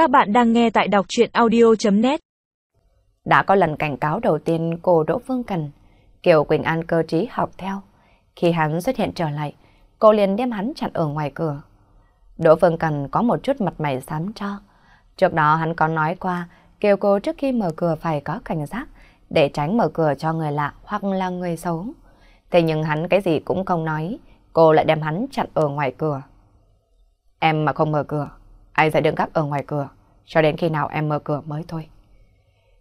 Các bạn đang nghe tại đọc chuyện audio.net Đã có lần cảnh cáo đầu tiên cô Đỗ Phương Cần, Kiều Quỳnh An cơ trí học theo. Khi hắn xuất hiện trở lại, cô liền đem hắn chặn ở ngoài cửa. Đỗ Phương Cần có một chút mặt mày xám cho. Trước đó hắn có nói qua, kêu cô trước khi mở cửa phải có cảnh giác, để tránh mở cửa cho người lạ hoặc là người xấu. Thế nhưng hắn cái gì cũng không nói, cô lại đem hắn chặn ở ngoài cửa. Em mà không mở cửa, anh sẽ đứng gấp ở ngoài cửa, cho đến khi nào em mở cửa mới thôi.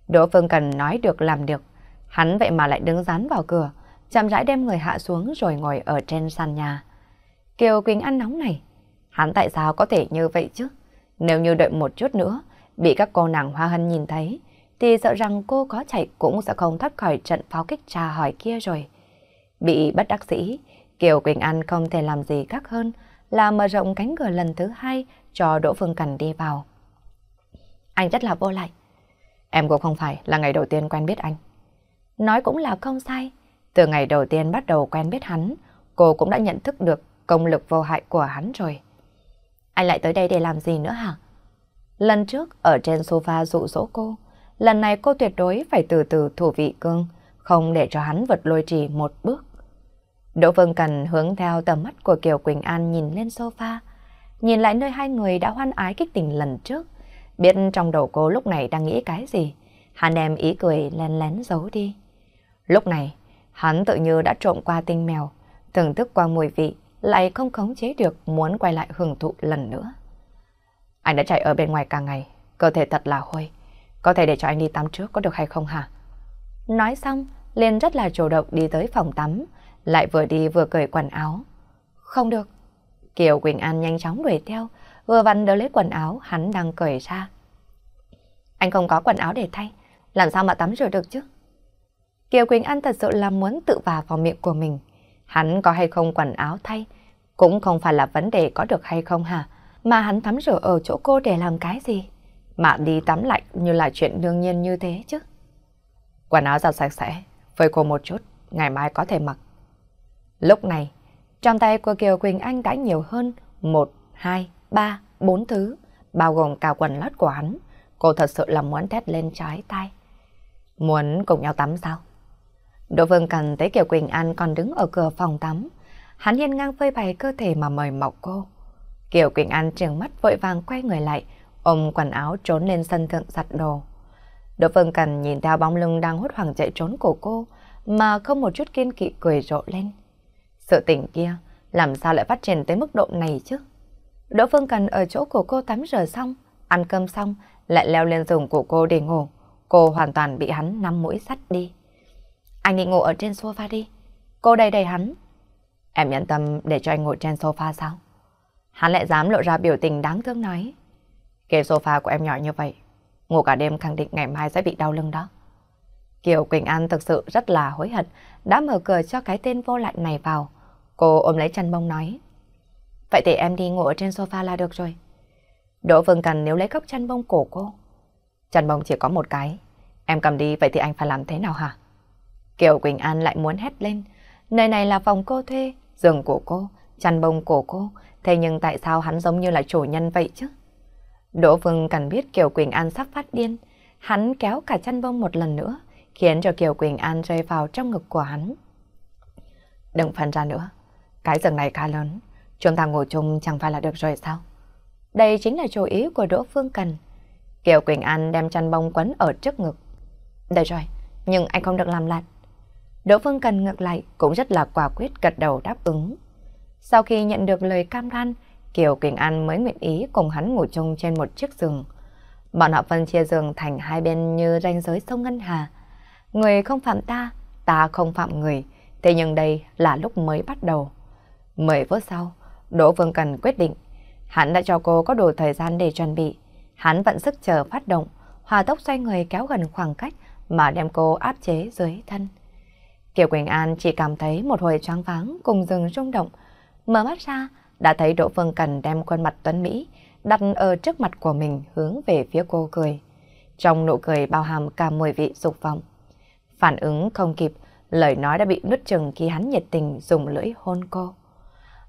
Đỗ Phương Cần nói được làm được, hắn vậy mà lại đứng dán vào cửa, chậm rãi đem người hạ xuống rồi ngồi ở trên sàn nhà. Kiều Quỳnh ăn nóng này, hắn tại sao có thể như vậy chứ? Nếu như đợi một chút nữa, bị các cô nàng hoa hân nhìn thấy, thì sợ rằng cô có chạy cũng sẽ không thoát khỏi trận pháo kích tra hỏi kia rồi. Bị bất đắc sĩ, Kiều Quỳnh An không thể làm gì khác hơn là mở rộng cánh cửa lần thứ hai cho Đỗ Phương Cần đi vào. Anh rất là vô lại. Em cũng không phải là ngày đầu tiên quen biết anh. Nói cũng là không sai. Từ ngày đầu tiên bắt đầu quen biết hắn, cô cũng đã nhận thức được công lực vô hại của hắn rồi. Anh lại tới đây để làm gì nữa hả? Lần trước ở trên sofa dụ dỗ cô, lần này cô tuyệt đối phải từ từ thủ vị cương, không để cho hắn vượt lôi trì một bước. Đỗ Phương Cần hướng theo tầm mắt của Kiều Quỳnh An nhìn lên sofa, nhìn lại nơi hai người đã hoan ái kích tình lần trước, biết trong đầu cô lúc này đang nghĩ cái gì, hắn em ý cười lén lén giấu đi. Lúc này, hắn tự như đã trộm qua tinh mèo, thưởng thức qua mùi vị, lại không khống chế được muốn quay lại hưởng thụ lần nữa. Anh đã chạy ở bên ngoài cả ngày, cơ thể thật là hôi. Có thể để cho anh đi tắm trước có được hay không hả? Nói xong, liền rất là chủ động đi tới phòng tắm, lại vừa đi vừa cởi quần áo. Không được. Kiều Quỳnh An nhanh chóng đuổi theo, vừa vặn đỡ lấy quần áo hắn đang cởi ra. Anh không có quần áo để thay, làm sao mà tắm rửa được chứ? Kiều Quỳnh An thật sự là muốn tự vào vào miệng của mình. Hắn có hay không quần áo thay, cũng không phải là vấn đề có được hay không hả? Mà hắn tắm rửa ở chỗ cô để làm cái gì? Mà đi tắm lạnh như là chuyện đương nhiên như thế chứ. Quần áo giặt sạch sẽ, phơi khô một chút, ngày mai có thể mặc. Lúc này, trong tay của Kiều Quỳnh Anh đã nhiều hơn một, hai, ba, bốn thứ, bao gồm cả quần lót của hắn. Cô thật sự là muốn thét lên trái tay. Muốn cùng nhau tắm sao? Đỗ Vương Cần thấy Kiều Quỳnh Anh còn đứng ở cửa phòng tắm. Hắn hiên ngang phơi bày cơ thể mà mời mọc cô. Kiều Quỳnh Anh trừng mắt vội vàng quay người lại, ôm quần áo trốn lên sân thượng giặt đồ. Đỗ Vương Cần nhìn theo bóng lưng đang hốt hoảng chạy trốn của cô, mà không một chút kiên kỵ cười rộ lên. Sự tình kia, làm sao lại phát triển tới mức độ này chứ? Đỗ Phương Cần ở chỗ của cô tắm rửa xong, ăn cơm xong, lại leo lên giường của cô để ngủ. Cô hoàn toàn bị hắn nắm mũi sắt đi. Anh đi ngủ ở trên sofa đi. Cô đầy đầy hắn. Em nhận tâm để cho anh ngồi trên sofa sao? Hắn lại dám lộ ra biểu tình đáng thương nói. Kề sofa của em nhỏ như vậy, ngủ cả đêm khẳng định ngày mai sẽ bị đau lưng đó. Kiều Quỳnh An thực sự rất là hối hận, đã mở cửa cho cái tên vô lại này vào. Cô ôm lấy chăn bông nói. Vậy thì em đi ngủ ở trên sofa là được rồi. Đỗ vương Cần nếu lấy góc chăn bông cổ cô. Chăn bông chỉ có một cái. Em cầm đi vậy thì anh phải làm thế nào hả? Kiều Quỳnh An lại muốn hét lên. Nơi này là phòng cô thuê, giường của cô, chăn bông của cô. Thế nhưng tại sao hắn giống như là chủ nhân vậy chứ? Đỗ vương Cần biết Kiều Quỳnh An sắp phát điên. Hắn kéo cả chăn bông một lần nữa, khiến cho Kiều Quỳnh An rơi vào trong ngực của hắn. Đừng phân ra nữa. Cái giường này khá lớn, chúng ta ngồi chung chẳng phải là được rồi sao? Đây chính là chủ ý của Đỗ Phương Cần. Kiều Quỳnh An đem chăn bông quấn ở trước ngực. Được rồi, nhưng anh không được làm lạnh. Đỗ Phương Cần ngược lại cũng rất là quả quyết gật đầu đáp ứng. Sau khi nhận được lời cam đoan, Kiều Quỳnh An mới nguyện ý cùng hắn ngủ chung trên một chiếc giường. Bọn họ phân chia giường thành hai bên như ranh giới sông Ngân Hà. Người không phạm ta, ta không phạm người. Thế nhưng đây là lúc mới bắt đầu. Mười phút sau, Đỗ Vương Cần quyết định. Hắn đã cho cô có đủ thời gian để chuẩn bị. Hắn vẫn sức chờ phát động, hòa tốc xoay người kéo gần khoảng cách mà đem cô áp chế dưới thân. Kiều Quỳnh An chỉ cảm thấy một hồi choáng váng cùng rừng rung động. Mở mắt ra, đã thấy Đỗ Phương Cần đem khuôn mặt Tuấn Mỹ đặt ở trước mặt của mình hướng về phía cô cười. Trong nụ cười bao hàm cả mùi vị dục vọng. Phản ứng không kịp, lời nói đã bị nứt chừng khi hắn nhiệt tình dùng lưỡi hôn cô.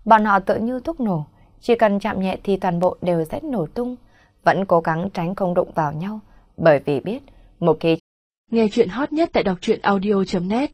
Bọn họ tự như thuốc nổ, chỉ cần chạm nhẹ thì toàn bộ đều sẽ nổ tung. vẫn cố gắng tránh không đụng vào nhau, bởi vì biết một khi Nghe chuyện hot nhất tại đọc truyện audio.net